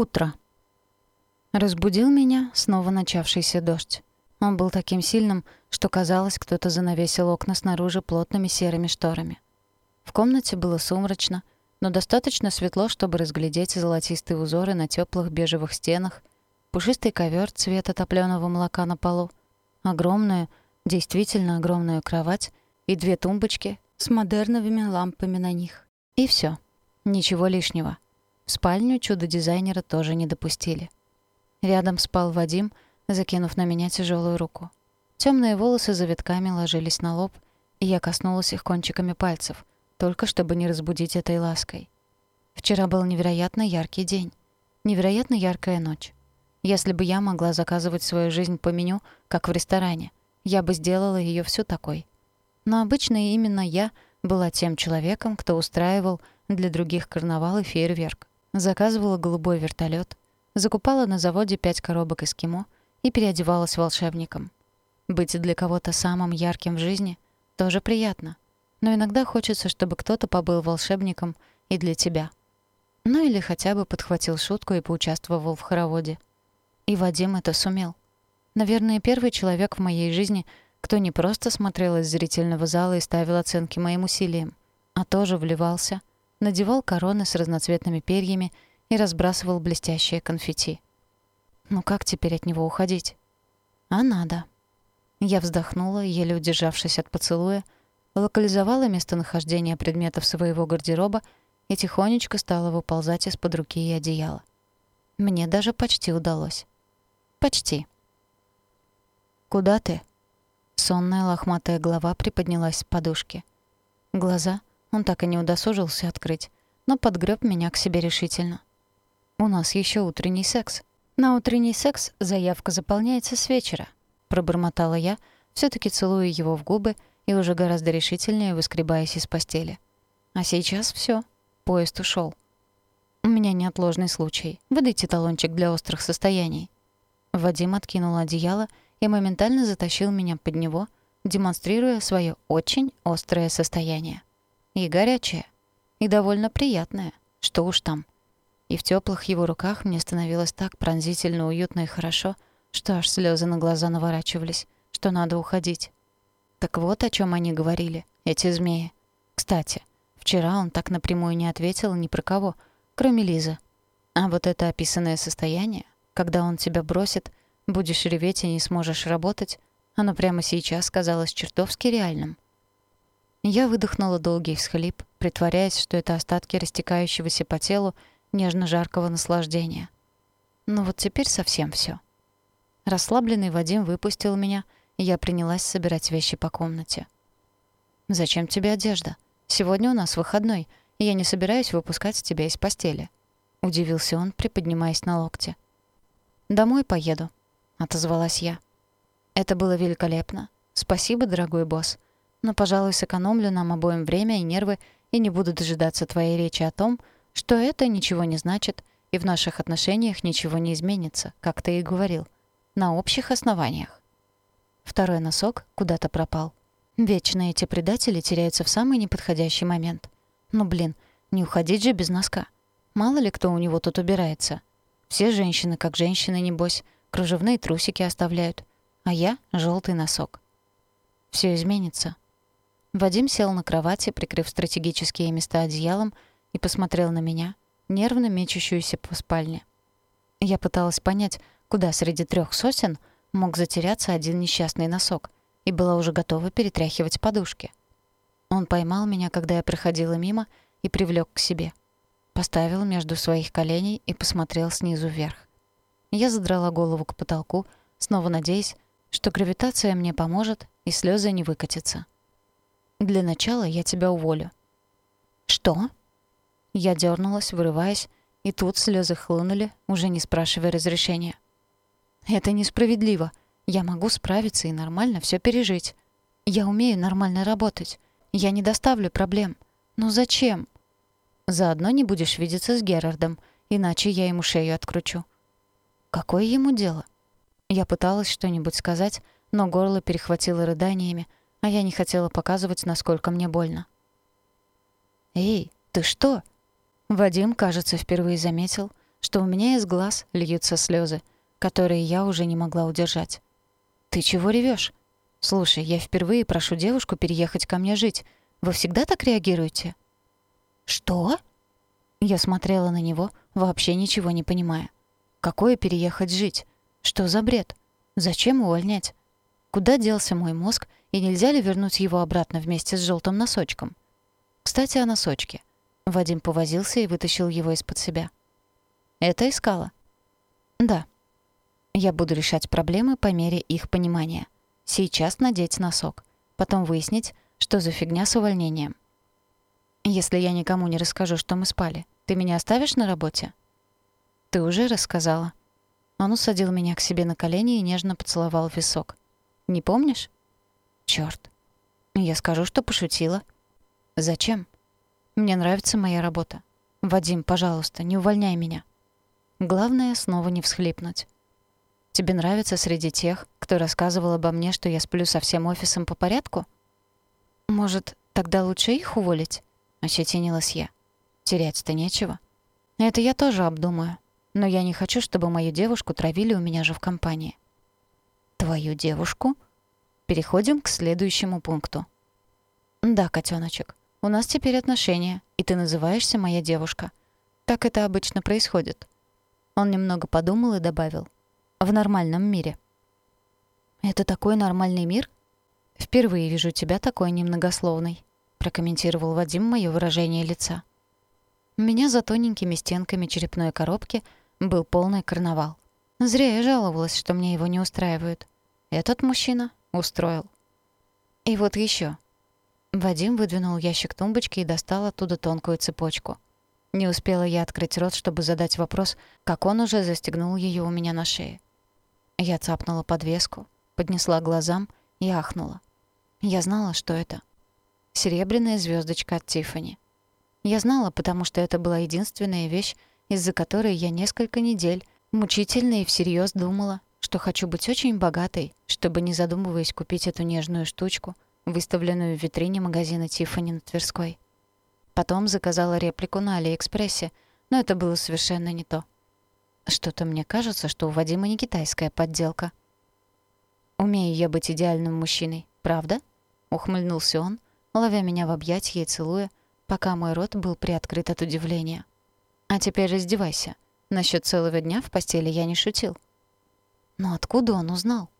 Утро. Разбудил меня снова начавшийся дождь. Он был таким сильным, что казалось, кто-то занавесил окна снаружи плотными серыми шторами. В комнате было сумрачно, но достаточно светло, чтобы разглядеть золотистые узоры на теплых бежевых стенах, пушистый ковер цвета топлёного молока на полу, огромную, действительно огромную кровать и две тумбочки с модерновыми лампами на них. И все. Ничего лишнего. В спальню чудо-дизайнера тоже не допустили. Рядом спал Вадим, закинув на меня тяжелую руку. Темные волосы завитками ложились на лоб, и я коснулась их кончиками пальцев, только чтобы не разбудить этой лаской. Вчера был невероятно яркий день. Невероятно яркая ночь. Если бы я могла заказывать свою жизнь по меню, как в ресторане, я бы сделала ее всю такой. Но обычно именно я была тем человеком, кто устраивал для других карнавал и фейерверк. Заказывала голубой вертолет, закупала на заводе пять коробок эскимо и переодевалась волшебником. Быть для кого-то самым ярким в жизни тоже приятно. Но иногда хочется, чтобы кто-то побыл волшебником и для тебя. Ну или хотя бы подхватил шутку и поучаствовал в хороводе. И Вадим это сумел. Наверное, первый человек в моей жизни, кто не просто смотрел из зрительного зала и ставил оценки моим усилиям, а тоже вливался — надевал короны с разноцветными перьями и разбрасывал блестящее конфетти. Ну как теперь от него уходить? А надо. Я вздохнула, еле удержавшись от поцелуя, локализовала местонахождение предметов своего гардероба и тихонечко стала выползать из-под руки и одеяла. Мне даже почти удалось. Почти. «Куда ты?» Сонная лохматая голова приподнялась с подушки. Глаза он так и не удосужился открыть, но подгреб меня к себе решительно. «У нас еще утренний секс. На утренний секс заявка заполняется с вечера», — пробормотала я, все таки целуя его в губы и уже гораздо решительнее выскребаясь из постели. «А сейчас все, поезд ушел. «У меня неотложный случай. Выдайте талончик для острых состояний». Вадим откинул одеяло и моментально затащил меня под него, демонстрируя свое очень острое состояние. И горячее. И довольно приятное. Что уж там. И в теплых его руках мне становилось так пронзительно уютно и хорошо, что аж слезы на глаза наворачивались, что надо уходить. Так вот о чем они говорили, эти змеи. Кстати, вчера он так напрямую не ответил ни про кого, кроме Лизы. А вот это описанное состояние, когда он тебя бросит, будешь реветь и не сможешь работать, оно прямо сейчас казалось чертовски реальным. Я выдохнула долгий всхлип, притворяясь, что это остатки растекающегося по телу нежно-жаркого наслаждения. Но вот теперь совсем всё. Расслабленный Вадим выпустил меня, и я принялась собирать вещи по комнате. «Зачем тебе одежда? Сегодня у нас выходной, и я не собираюсь выпускать тебя из постели», — удивился он, приподнимаясь на локте. «Домой поеду», — отозвалась я. «Это было великолепно. Спасибо, дорогой босс но, пожалуй, сэкономлю нам обоим время и нервы и не буду дожидаться твоей речи о том, что это ничего не значит и в наших отношениях ничего не изменится, как ты и говорил, на общих основаниях. Второй носок куда-то пропал. Вечно эти предатели теряются в самый неподходящий момент. Ну, блин, не уходить же без носка. Мало ли кто у него тут убирается. Все женщины, как женщины, небось, кружевные трусики оставляют. А я — желтый носок. Все изменится. Вадим сел на кровати, прикрыв стратегические места одеялом, и посмотрел на меня, нервно мечущуюся по спальне. Я пыталась понять, куда среди трех сосен мог затеряться один несчастный носок, и была уже готова перетряхивать подушки. Он поймал меня, когда я проходила мимо, и привлёк к себе. Поставил между своих коленей и посмотрел снизу вверх. Я задрала голову к потолку, снова надеясь, что гравитация мне поможет и слезы не выкатятся. Для начала я тебя уволю». «Что?» Я дернулась, вырываясь, и тут слезы хлынули, уже не спрашивая разрешения. «Это несправедливо. Я могу справиться и нормально все пережить. Я умею нормально работать. Я не доставлю проблем. Но зачем?» «Заодно не будешь видеться с Герардом, иначе я ему шею откручу». «Какое ему дело?» Я пыталась что-нибудь сказать, но горло перехватило рыданиями, а я не хотела показывать, насколько мне больно. «Эй, ты что?» Вадим, кажется, впервые заметил, что у меня из глаз льются слезы, которые я уже не могла удержать. «Ты чего ревешь? Слушай, я впервые прошу девушку переехать ко мне жить. Вы всегда так реагируете?» «Что?» Я смотрела на него, вообще ничего не понимая. «Какое переехать жить? Что за бред? Зачем увольнять? Куда делся мой мозг, и нельзя ли вернуть его обратно вместе с желтым носочком?» Кстати, о носочке. Вадим повозился и вытащил его из-под себя. «Это искала?» «Да», я буду решать проблемы по мере их понимания. Сейчас надеть носок. Потом выяснить, что за фигня с увольнением. Если я никому не расскажу, что мы спали, ты меня оставишь на работе? Ты уже рассказала. Он усадил меня к себе на колени и нежно поцеловал висок. Не помнишь? Чёрт. Я скажу, что пошутила. Зачем? Мне нравится моя работа. Вадим, пожалуйста, не увольняй меня. Главное снова не всхлипнуть. Тебе нравится среди тех, кто рассказывал обо мне, что я сплю со всем офисом по порядку? Может, тогда лучше их уволить? Ощетинилась я. Терять-то нечего. Это я тоже обдумаю. Но я не хочу, чтобы мою девушку травили у меня же в компании. Твою девушку? Переходим к следующему пункту. Да, котеночек, у нас теперь отношения, и ты называешься моя девушка. Так это обычно происходит. Он немного подумал и добавил — в нормальном мире. «Это такой нормальный мир?» «Впервые вижу тебя такой немногословной», — прокомментировал Вадим моё выражение лица. Меня за тоненькими стенками черепной коробки был полный карнавал. Зря я жаловалась, что мне его не устраивают. Этот мужчина устроил. И вот ещё. Вадим выдвинул ящик тумбочки и достал оттуда тонкую цепочку. Не успела я открыть рот, чтобы задать вопрос, как он уже застегнул её у меня на шее. Я цапнула подвеску, поднесла глазам и ахнула. Я знала, что это. Серебряная звездочка от Тиффани. Я знала, потому что это была единственная вещь, из-за которой я несколько недель мучительно и всерьез думала, что хочу быть очень богатой, чтобы, не задумываясь, купить эту нежную штучку, выставленную в витрине магазина Тиффани на Тверской. Потом заказала реплику на Алиэкспрессе, но это было совершенно не то. Что-то мне кажется, что у Вадима не китайская подделка. «Умею я быть идеальным мужчиной, правда?» — ухмыльнулся он, ловя меня в объятья и целуя, пока мой рот был приоткрыт от удивления. «А теперь раздевайся. Насчёт целого дня в постели я не шутил». Но откуда он узнал?